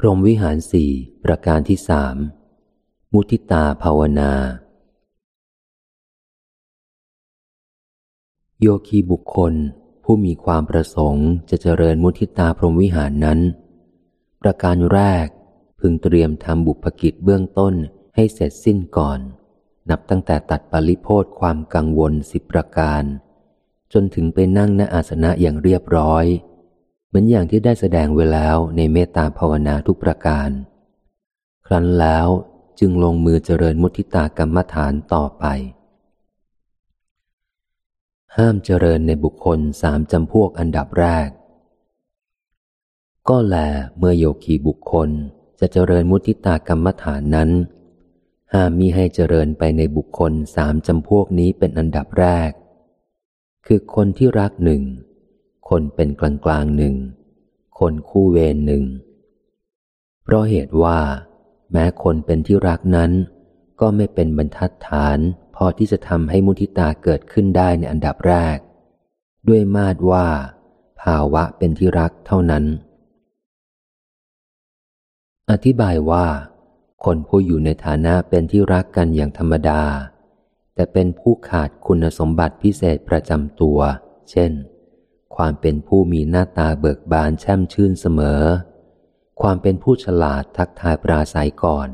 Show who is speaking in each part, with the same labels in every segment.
Speaker 1: พรหมวิหารสี่ประการที่สามมุทิตาภาวนา โยคีบุคคลผู้มีความประสงค์จะเจริญมุทิตาพรหมวิหารนั้น ประการแรกพึงเตรียมทำบุพกิจเบื้องต้นให้เสร็จสิ้นก่อน นับตั้งแต่ตัดปริโพธความกังวลสิบประการ จนถึงไปนั่งณอาสนะอย่างเรียบร้อย เหมือนอย่างที่ได้แสดงไว้แล้วในเมตตาภาวนาทุกประการ ครั้นแล้วจึงลงมือเจริญมุทิตากรรมฐานต่อไป ห้ามเจริญในบุคคลสามจำพวกอันดับแรก ก็แลเมื่อโยคีบุคคลจะเจริญมุทิตากรรมฐานนั้น ห้ามมิให้เจริญไปในบุคคลสามจำพวกนี้เป็นอันดับแรก คือคนที่รักหนึ่ง คนเป็นกลางกลางหนึ่ง คนคู่เวรหนึ่ง เพราะเหตุว่า แม้คนเป็นที่รักนั้น ก็ไม่เป็นบรรทัดฐานพอที่จะทำให้มุทิตาเกิดขึ้นได้ในอันดับแรก ด้วยมาดว่า ภาวะเป็นที่รักเท่านั้น อธิบายว่า คนผู้อยู่ในฐานะเป็นที่รักกันอย่างธรรมดา แต่เป็นผู้ขาดคุณสมบัติพิเศษประจำตัว เช่น ความเป็นผู้มีหน้าตาเบิกบานแช่มชื่นเสมอ ความเป็นผู้ฉลาดทักทายปราศัยก่อน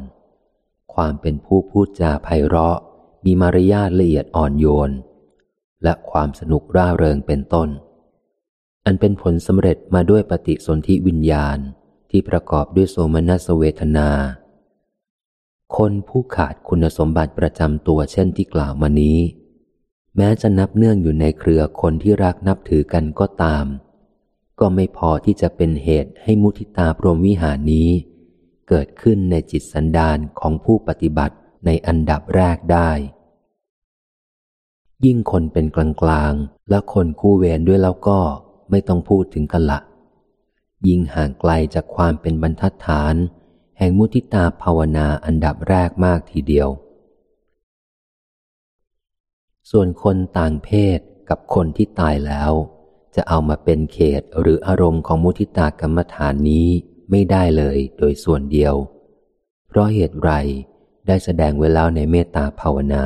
Speaker 1: ความเป็นผู้พูดจาไพเราะ มีมารยาทละเอียดอ่อนโยน และความสนุกร่าเริงเป็นต้น อันเป็นผลสำเร็จมาด้วยปฏิสนธิวิญญาณที่ประกอบด้วยโสมนัสเวทนา คนผู้ขาดคุณสมบัติประจำตัวเช่นที่กล่าวมานี้ แม้จะนับเนื่องอยู่ในเครือคนที่รักนับถือกันก็ตาม ก็ไม่พอที่จะเป็นเหตุให้มุทิตาพรหมวิหารนี้ เกิดขึ้นในจิตสันดานของผู้ปฏิบัติในอันดับแรกได้ ยิ่งคนเป็นกลางๆ และคนคู่เวรด้วยแล้วก็ไม่ต้องพูดถึงกันละยิ่งห่างไกลจากความเป็นบรรทัดฐาน แห่งมุทิตาภาวนาอันดับแรกมากทีเดียว ส่วนคนต่างเพศกับคนที่ตายแล้ว จะเอามาเป็นเขตหรืออารมณ์ของมุทิตากรรมฐานนี้ไม่ได้เลยโดยส่วนเดียว เพราะเหตุไรได้แสดงไว้แล้วในเมตตาภาวนา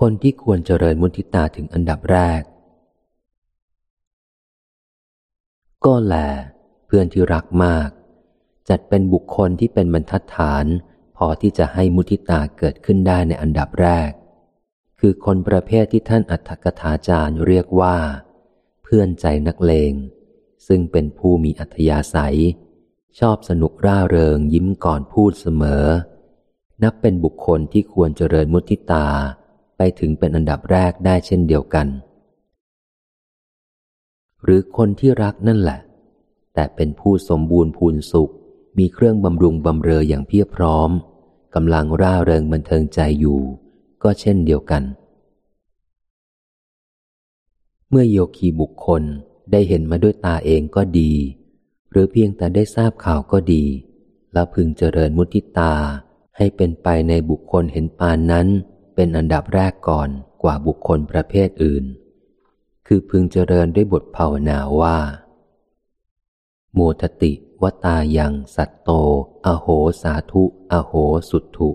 Speaker 1: คนที่ควรเจริญมุทิตาถึงอันดับแรก ก็แลเพื่อนที่รักมาก จัดเป็นบุคคลที่เป็นบรรทัดฐาน พอที่จะให้มุทิตาเกิดขึ้นได้ในอันดับแรก คือคนประเภทที่ท่านอัฏฐกถาจารย์เรียกว่า เพื่อนใจนักเลง ซึ่งเป็นผู้มีอัธยาศัย ชอบสนุกร่าเริงยิ้มก่อนพูดเสมอ นับเป็นบุคคลที่ควรเจริญมุทิตาไปถึงเป็นอันดับแรกได้เช่นเดียวกัน หรือคนที่รักนั่นแหละ แต่เป็นผู้สมบูรณ์พูนสุข มีเครื่องบำรุงบำเรออย่างเพียบพร้อมกำลังร่าเริงบันเทิงใจอยู่ ก็เช่นเดียวกัน เมื่อโยคีบุคคลได้เห็นมาด้วยตาเองก็ดี หรือเพียงแต่ได้ทราบข่าวก็ดี แล้วพึงเจริญมุติตาให้เป็นไปในบุคคลเห็นปานนั้น เป็นอันดับแรกก่อนกว่าบุคคลประเภทอื่น คือพึงเจริญด้วยบทภาวนาว่า โมทติ วตายังสัตโต อโหสาธุ อโหสุทุ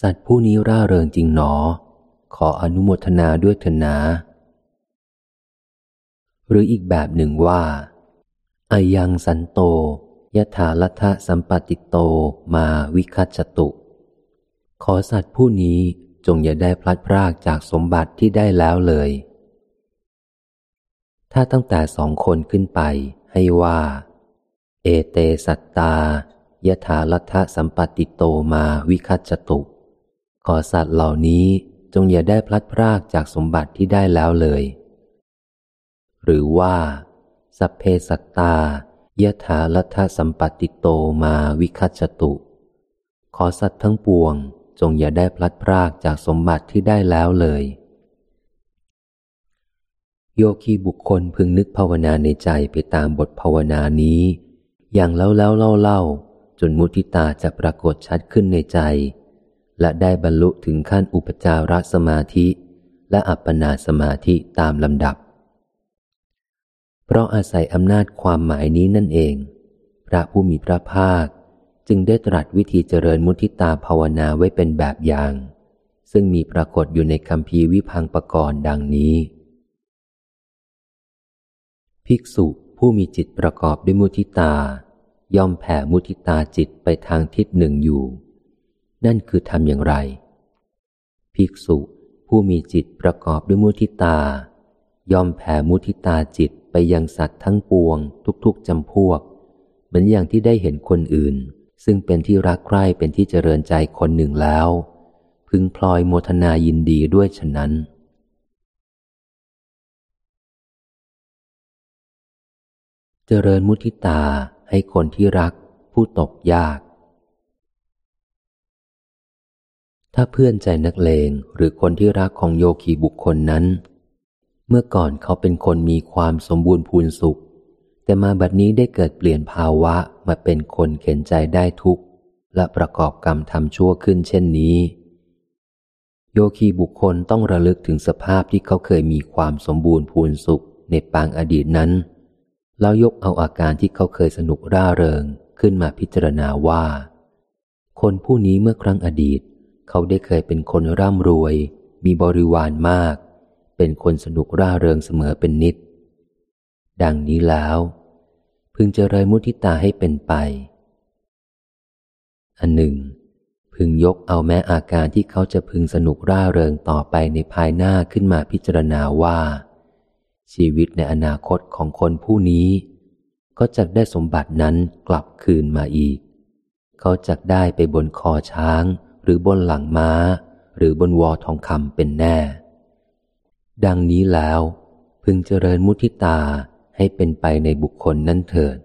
Speaker 1: สัตว์ผู้นี้ร่าเริงจริงหนอ ขออนุโมทนาด้วยเถนา หรืออีกแบบหนึ่งว่าอายังสันโตยถาลัทะสัมปติโตมาวิคัจตุ ขอสัตว์ผู้นี้จงอย่าได้พลัดพรากจากสมบัติที่ได้แล้วเลย ถ้าตั้งแต่สองคนขึ้นไปให้ว่า เอเตสัตตายถาลัทะสัมปติโตมาวิคัจตุ ขอสัตว์เหล่านี้จงอย่าได้พลัดพรากจากสมบัติที่ได้แล้วเลย หรือว่า สัพเพสัตตายถาลัทะสัมปติโตมาวิคัจตุ ขอสัตว์ทั้งปวง จงอย่าได้พลัดพรากจากสมบัติที่ได้แล้วเลย โยคีบุคคลพึงนึกภาวนาในใจไปตามบทภาวนานี้ อย่างแล้วแล้วเล่าเล่าจนมุทิตาจะปรากฏชัดขึ้นในใจ และได้บรรลุถึงขั้นอุปจารสมาธิ และอัปปนาสมาธิตามลำดับ เพราะอาศัยอำนาจความหมายนี้นั่นเอง พระผู้มีพระภาคจึงได้ตรัสวิธีเจริญมุทิตาภาวนาไว้เป็นแบบอย่าง ซึ่งมีปรากฏอยู่ในคำพีวิพังปกรณ์ดังนี้ ภิกษุ ผู้มีจิตประกอบด้วยมุทิตา ย่อมแผ่มุทิตาจิตไปทางทิศหนึ่งอยู่ นั่นคือทำอย่างไร ภิกษุผู้มีจิตประกอบด้วยมุทิตา ย่อมแผ่มุทิตาจิตไปยังสัตว์ทั้งปวง ทุกๆจำพวก เหมือนอย่างที่ได้เห็นคนอื่น ซึ่งเป็นที่รักใคร่เป็นที่เจริญใจคนหนึ่งแล้ว พึงพลอยโมทนายินดีด้วยฉะนั้น เจริญมุทิตาให้คนที่รักผู้ตกยาก ถ้าเพื่อนใจนักเลงหรือคนที่รักของโยคีบุคคลนั้น เมื่อก่อนเขาเป็นคนมีความสมบูรณ์พูนสุข แต่มาบัดนี้ได้เกิดเปลี่ยนภาวะมาเป็นคนเข็นใจได้ทุกข์ และประกอบกรรมทำชั่วขึ้นเช่นนี้ โยคีบุคคลต้องระลึกถึงสภาพที่เขาเคยมีความสมบูรณ์พูนสุขในปางอดีตนั้น แล้วยกเอาอาการที่เขาเคยสนุกร่าเริงขึ้นมาพิจารณาว่า คนผู้นี้เมื่อครั้งอดีต เขาได้เคยเป็นคนร่ำรวย มีบริวารมาก เป็นคนสนุกร่าเริงเสมอเป็นนิด ดังนี้แล้ว พึงเจริญมุทิตาให้เป็นไป อันหนึ่ง พึงยกเอาแม้อาการที่เขาจะพึงสนุกร่าเริงต่อไปในภายหน้าขึ้นมาพิจารณาว่า ชีวิตในอนาคตของคนผู้นี้ ก็จะได้สมบัตินั้นกลับคืนมาอีก เขาจะได้ไปบนคอช้าง หรือบนหลังม้า หรือบนวอทองคำเป็นแน่ ดังนี้แล้ว พึงเจริญมุทิตาให้เป็นไปในบุคคลนั้นเถิด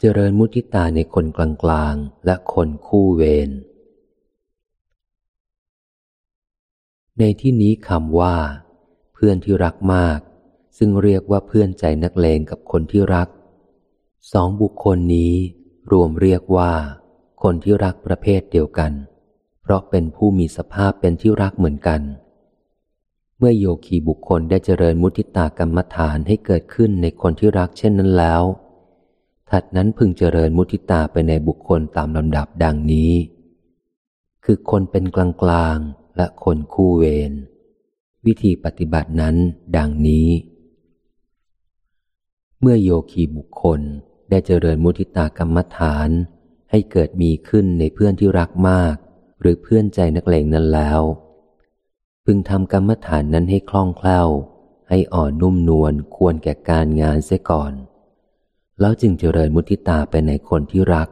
Speaker 1: เจริญมุทิตาในคนกลางๆ และคนคู่เวร ในที่นี้คำว่า เพื่อนที่รักมาก ซึ่งเรียกว่าเพื่อนใจนักเลงกับคนที่รัก สองบุคคลนี้ รวมเรียกว่า คนที่รักประเภทเดียวกัน เพราะเป็นผู้มีสภาพเป็นที่รักเหมือนกัน เมื่อโยคีบุคคลได้เจริญมุทิตากรรมฐานให้เกิดขึ้นในคนที่รักเช่นนั้นแล้ว ถัดนั้นพึงเจริญมุทิตาไปในบุคคลตามลำดับดังนี้ คือคนเป็นกลางกลาง และคนคู่เวร วิธีปฏิบัตินั้นดังนี้ เมื่อโยคีบุคคลได้เจริญมุทิตากรรมฐาน ให้เกิดมีขึ้นในเพื่อนที่รักมาก หรือเพื่อนใจนักเลงนั้นแล้ว พึงทำกรรมฐานนั้นให้คล่องแคล่ว ให้อ่อนนุ่มนวลควรแก่การงานเสียก่อน แล้วจึงเจริญมุทิตาไปในคนที่รัก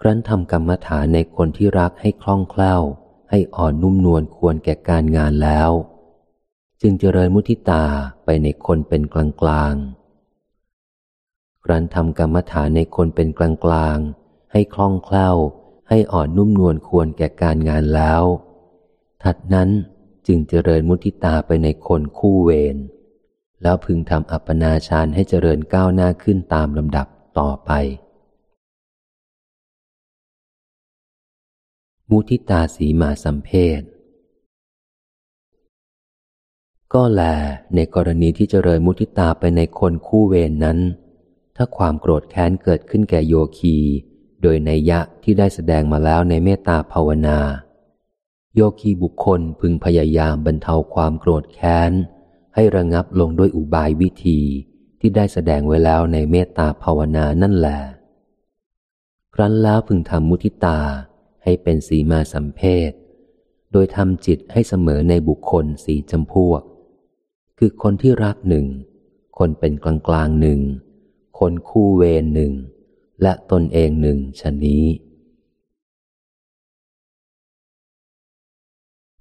Speaker 1: ครั้นทำกรรมฐานในคนที่รักให้คล่องแคล่ว ให้อ่อนนุ่มนวลควรแก่การงานแล้ว จึงเจริญมุทิตาไปในคนเป็นกลางกลางครั้นทำกรรมฐานในคนเป็นกลางกลางให้คล่องแคล่ว ให้อ่อนนุ่มนวลควรแก่การงานแล้ว ถัดนั้นจึงเจริญมุทิตาไปในคนคู่เวรแล้วพึงทำอัปปนาฌานให้เจริญก้าวหน้าขึ้นตามลำดับต่อไป มุทิตาสีมาสัมเพศก็แลในกรณีที่เจริญมุทิตาไปในคนคู่เวรนนั้น ถ้าความโกรธแค้นเกิดขึ้นแก่โยคี โดยในยะที่ได้แสดงมาแล้วในเมตตาภาวนา โยคีบุคคลพึงพยายามบรรเทาความโกรธแค้น ให้ระงับลงด้วยอุบายวิธีที่ได้แสดงไว้แล้วในเมตตาภาวนานั่นแหละครั้นแล้วพึงทำมุทิตา ให้เป็นสีมาสัมเพศโดยทำจิตให้เสมอในบุคคลสีจำพวก คือคนที่รักหนึ่ง คนเป็นกลางกลางหนึ่ง คนคู่เวรหนึ่ง และตนเองหนึ่งชนี้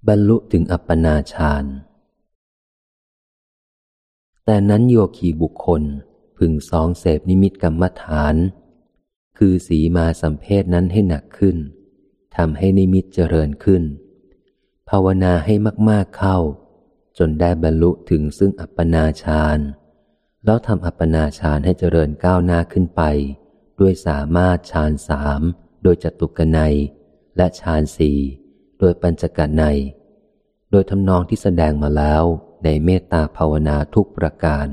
Speaker 1: บรรลุถึงอัปปนาฌานแต่นั้นโยคีบุคคลพึงสองเสพนิมิตกรรมฐาน คือสีมาสัมเพศนั้นให้หนักขึ้น ทำให้นิมิตเจริญขึ้น ภาวนาให้มากๆเข้า จนได้บรรลุถึงซึ่งอัปปนาฌานแล้วทำอัปปนาฌานให้เจริญก้าวหน้าขึ้นไป ด้วยสามารถฌานสามโดยจตุกนัย และฌานสี่โดยปัญจกนัย โดยทำนองที่แสดงมาแล้วในเมตตาภาวนาทุกประการ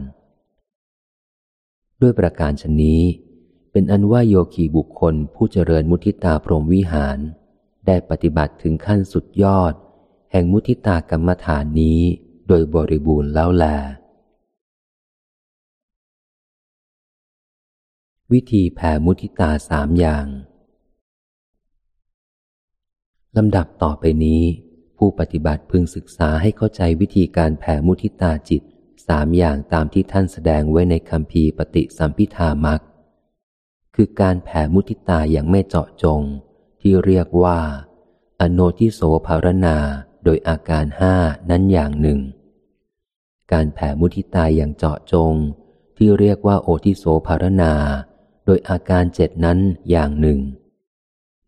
Speaker 1: ด้วยประการชนนี้ เป็นอันว่าโยคีบุคคลผู้เจริญมุทิตาพรหมวิหาร ได้ปฏิบัติถึงขั้นสุดยอด แห่งมุทิตากรรมฐานนี้โดยบริบูรณ์แล้วแล วิธีแผ่มุทิตาสามอย่างลำดับต่อไปนี้ ผู้ปฏิบัติพึงศึกษาให้เข้าใจวิธีการแผ่มุทิตาจิตสามอย่างตามที่ท่านแสดงไว้ในคำพีปฏิสัมพิธามักคือการแผ่มุทิตาอย่างไม่เจาะจง ที่เรียกว่า อโนทิโสภารณาโดยอาการห้านั้นอย่างหนึ่ง การแผ่มุทิตาอย่างเจาะจง ที่เรียกว่าโอทิโสภารณา โดยอาการเจ็ดนั้นอย่างหนึ่ง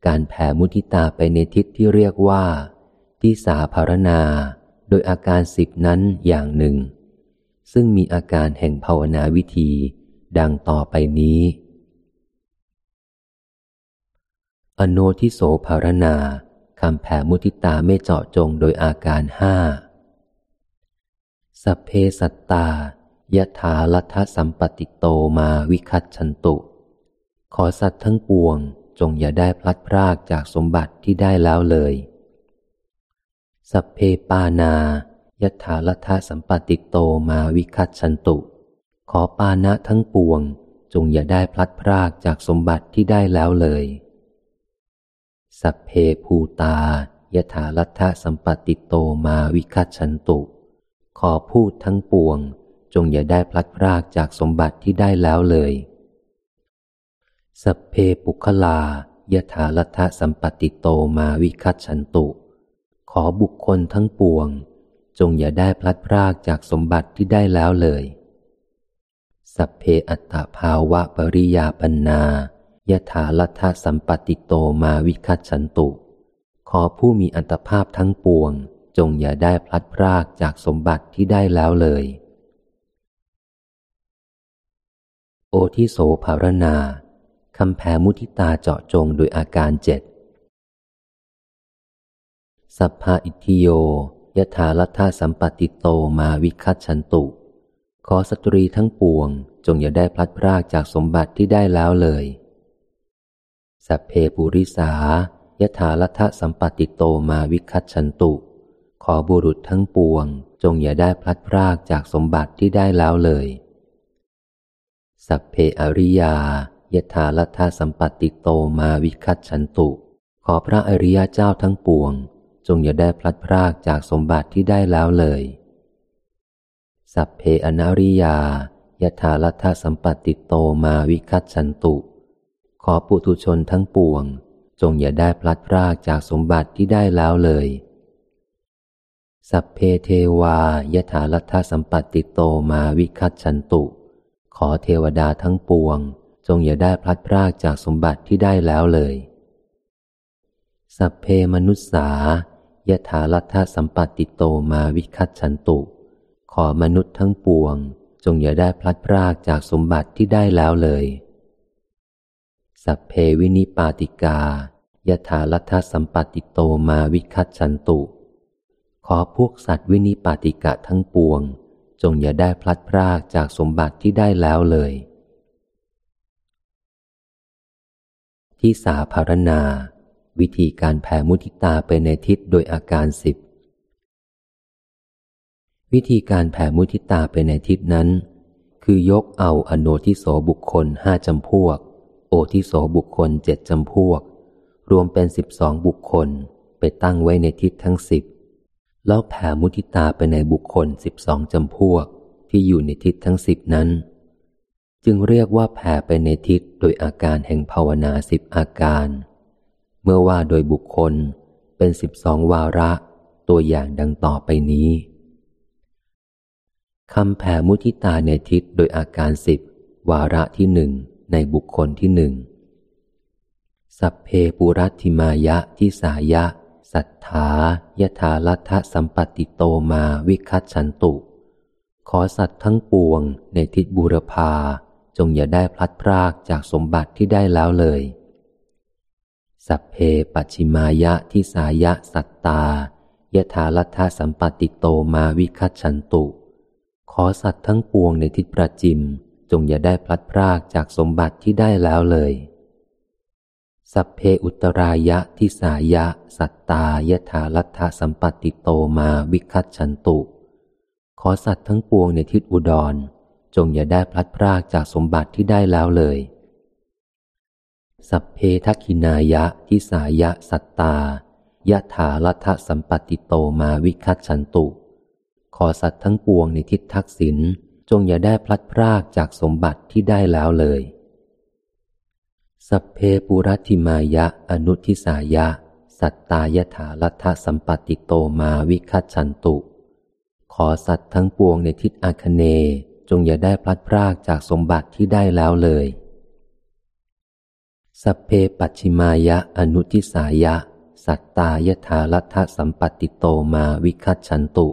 Speaker 1: การแผ่มุทิตาไปในทิศที่เรียกว่า ทิสาภารณา โดยอาการสิบนั้นอย่างหนึ่ง ซึ่งมีอาการแห่งภาวนาวิธี ดังต่อไปนี้ อโนทิโสภารณาคำแผ่มุทิตาไม่เจาะจงโดยอาการห้าสัพเพสัตตายถาลัทธสัมปติโตมาวิคัตชันตุ ขอสัตว์ทั้งปวงจงอย่าได้พลัดพรากจากสมบัติที่ได้แล้วเลย สัพเพปาณายถาลัทธสัมปัตติโตมาวิคัจฉันตุ ขอปาณะทั้งปวงจงอย่าได้พลัดพรากจากสมบัติที่ได้แล้วเลย สัพเพภูตายถาลัทธสัมปัตติโตมาวิคัจฉันตุ ขอภูตทั้งปวง จงอย่าได้พลัดพรากจากสมบัติที่ได้แล้วเลย สัพเพปุคคลายถาลัทธสัมปติโตมาวิคัตฉันตุ ขอบุคคลทั้งปวง จงอย่าได้พลัดพรากจากสมบัติที่ได้แล้วเลย สัพเพอัตตภาวะปริยาปัญนา ยถาลัทธสัมปติโตมาวิคัตฉันตุ ขอผู้มีอัตภาพทั้งปวง จงอย่าได้พลัดพรากจากสมบัติที่ได้แล้วเลย โอธิโสผรณาคำแผ่มุทิตาเจาะจงโดยอาการเจ็ด สัพพาอิตถิโยยถาลัทธสัมปัตติโตมาวิคัจฉันตุ ขอสตรีทั้งปวง จงอย่าได้พลัดพรากจากสมบัติที่ได้แล้วเลย สัพเพปุริสายถาลัทธสัมปัตติโตมาวิคัจฉันตุ ขอบุรุษทั้งปวง จงอย่าได้พลัดพรากจากสมบัติที่ได้แล้วเลย สัพเพอริยายถาลัทธสัมปัตติโตมาวิคัจฉันตุ ขอพระอริยเจ้าทั้งปวง จงอย่าได้พลัดพรากจากสมบัติที่ได้แล้วเลย สัพเพอนริยายถาลัทธสัมปัตติโตมาวิคัจฉันตุ ขอปุถุชนทั้งปวง จงอย่าได้พลัดพรากจากสมบัติที่ได้แล้วเลย สัพเพเทวายถาลัทธสัมปัตติโตมาวิคัจฉันตุ ขอเทวดาทั้งปวง จงอย่าได้พลัดพรากจากสมบัติที่ได้แล้วเลย สัพเพมนุสสายถาลัทธสัมปัตติโตมาวิคัจฉันตุ ขอมนุษย์ทั้งปวง จงอย่าได้พลัดพรากจากสมบัติที่ได้แล้วเลย สัพเพวินิปาติกายถาลัทธสัมปติโตมาวิคัตฉันตุ ขอพวกสัตว์วินิปาติกะทั้งปวง จงอย่าได้พลัดพรากจากสมบัติที่ได้แล้วเลย ที่สาภารณา วิธีการแผ่มุทิตาไปในทิศโดยอาการสิบวิธีการแผ่มุทิตาไปในทิศนั้น คือยกเอาอโนทิโสบุคคลห้าจำพวก ทิโสบุคคลเจ็ดจำพวก รวมเป็นสิบสองบุคคลไปตั้งไว้ในทิศทั้งสิบแล้วแผ่มุทิตาไปในบุคคลสิบสองจำพวกที่อยู่ในทิศทั้งสิบนั้น จึงเรียกว่าแผ่ไปในทิศโดยอาการแห่งภาวนาสิบอาการ เมื่อว่าโดยบุคคลเป็นสิบสองวาระ ตัวอย่างดังต่อไปนี้คำแผ่มุทิตาในทิศโดยอาการสิบวาระที่หนึ่ง ในบุคคลที่หนึ่ง สัพเพปุรัติมายะที่สายะ สัทธายถาลัทธสัมปติโตมาวิคัตฉันตุ ขอสัตว์ทั้งปวงในทิศบูรพาจงอย่าได้พลัดพรากจากสมบัติที่ได้แล้วเลย สัพเพปัชิมายะทิสายะสัตตายยถาลัทธสัมปติโตมาวิคัตฉันตุ ขอสัตว์ทั้งปวงในทิศประจิม จงอย่าได้พลัดพรากจากสมบัติที่ได้แล้วเลย สัพเพอุตรายะทิสายะ สัตตายถาลัทธสัมปติโตมาวิคัตฉันตุ ขอสัตว์ทั้งปวงในทิศอุดร จงอย่าได้พลัดพรากจากสมบัติที่ได้แล้วเลย สัพเพทักินายะทิสายะ สัตตายะถาลัทธสัมปติโตมาวิคัตฉันตุ ขอสัตว์ทั้งปวงในทิศทักษิณ จงอย่าได้พลัดพรากจากสมบัติที่ได้แล้วเลย สัพเพปุรัติมายะอนุทิสายะ สัตตายถาลัทธสัมปติโตมาวิคัตฉันตุ ขอสัตว์ทั้งปวงในทิศอาคเน จงอย่าได้พลัดพรากจากสมบัติที่ได้แล้วเลย สัพเพปัชิมายะอนุทิสายะ สัตตายถาลัทธสัมปติโตมาวิคัตฉันตุ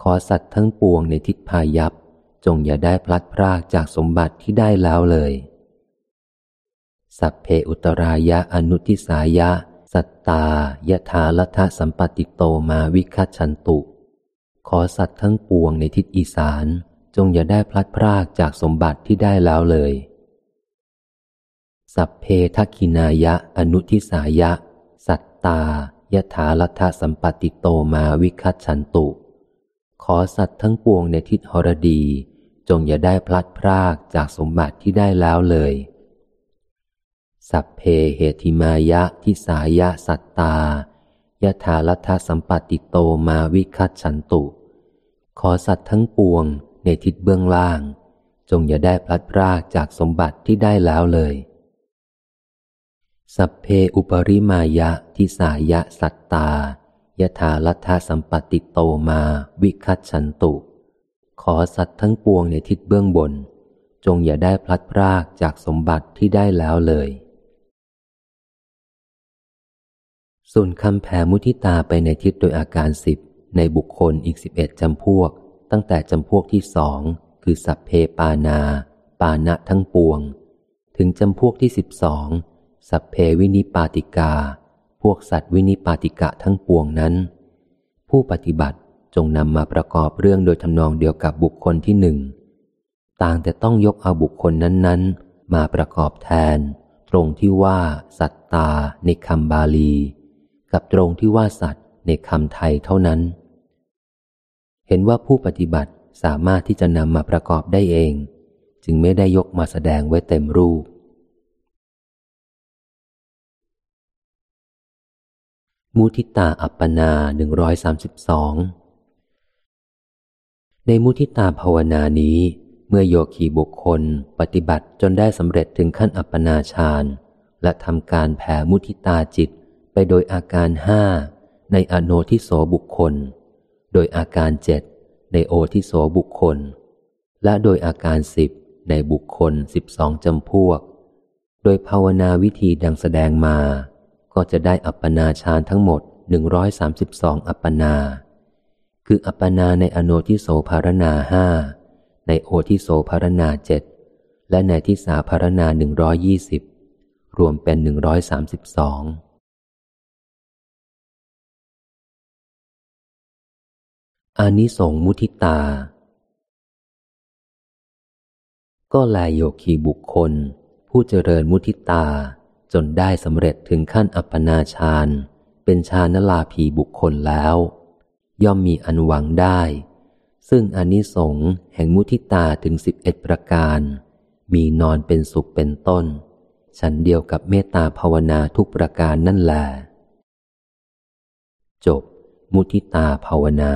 Speaker 1: ขอสัตว์ทั้งปวงในทิศพายับ จงอย่าได้พลัดพรากจากสมบัติที่ได้แล้วเลย สัพเพอุตรายะอนุทิสายะ สัตตายะถาลทธสัมปติโตมาวิคัตฉันตุ ขอสัตว์ทั้งปวงในทิศอีสาน จงอย่าได้พลัดพรากจากสมบัติที่ได้แล้วเลย สัพเพทักินายะอนุทิสายะ สัตตายะถาลทธสัมปติโตมาวิคัตฉันตุ ขอสัตว์ทั้งปวงในทิศหรดี จงอย่าได้พลัดพรากจากสมบัติที่ได้แล้วเลย สัพเพเหติมายะทิสายะสัตตายะถาลัทธสัมปติโตมาวิคัตฉันตุ ขอสัตว์ทั้งปวงในทิศเบื้องล่าง จงอย่าได้พลัดพรากจากสมบัติที่ได้แล้วเลย สัพเพอุปริมายะทิสายะสัตตายะถาลัทธสัมปติโตมาวิคัตฉันตุ ขอสัตว์ทั้งปวงในทิศเบื้องบน จงอย่าได้พลัดพรากจากสมบัติที่ได้แล้วเลย ส่วนคำแผ่มุทิตาไปในทิศโดยอาการสิบในบุคคลอีกสิบเอ็ดจำพวก ตั้งแต่จำพวกที่สองคือสัพเพปานา ปานะทั้งปวง ถึงจำพวกที่สิบสองสัพเพวินิปาติกา พวกสัตว์วินิปาติกะทั้งปวงนั้น ผู้ปฏิบัติ จงนำมาประกอบเรื่องโดยทำนองเดียวกับบุคคลที่หนึ่ง ต่างแต่ต้องยกเอาบุคคลนั้น ๆ มาประกอบแทน ตรงที่ว่า สัตตาในคำบาลี กับตรงที่ว่าสัตว์ในคำไทยเท่านั้น เห็นว่าผู้ปฏิบัติสามารถที่จะนำมาประกอบได้เอง จึงไม่ได้ยกมาแสดงไว้เต็มรูป มุทิตาอัปปนาหนึ่งร้อยสามสิบสอง ในมุทิตาภาวนานี้ เมื่อโยคีบุคคลปฏิบัติจนได้สำเร็จถึงขั้นอัปปนาฌานและทำการแผ่มุทิตาจิตไปโดยอาการห้าในอโนทิโสบุคคล โดยอาการเจ็ดในโอทิโสบุคคล และโดยอาการสิบในบุคคลสิบสองจำพวก โดยภาวนาวิธีดังแสดงมา ก็จะได้อัปปนาฌานทั้งหมดหนึ่งร้อยสามสิบสองอัปปนา คืออัปปนาในอโนทิโสภารณาห้าในโอทิโสภารณาเจ็ดและในทิสาภารณาหนึ่งร้อยยี่สิบรวมเป็นหนึ่งร้อยสามสิบสองอานิสงมุทิตา ก็แลโยคีบุคคล ผู้เจริญมุทิตาจนได้สำเร็จถึงขั้นอัปปนาฌานเป็นฌานลาภีบุคคลแล้ว ย่อมมีอันหวังได้ ซึ่งอนิสงส์แห่งมุทิตาถึงสิบเอ็ดประการ มีนอนเป็นสุขเป็นต้น ฉันเดียวกับเมตตาภาวนาทุกประการนั่นแหละจบ มุทิตาภาวนา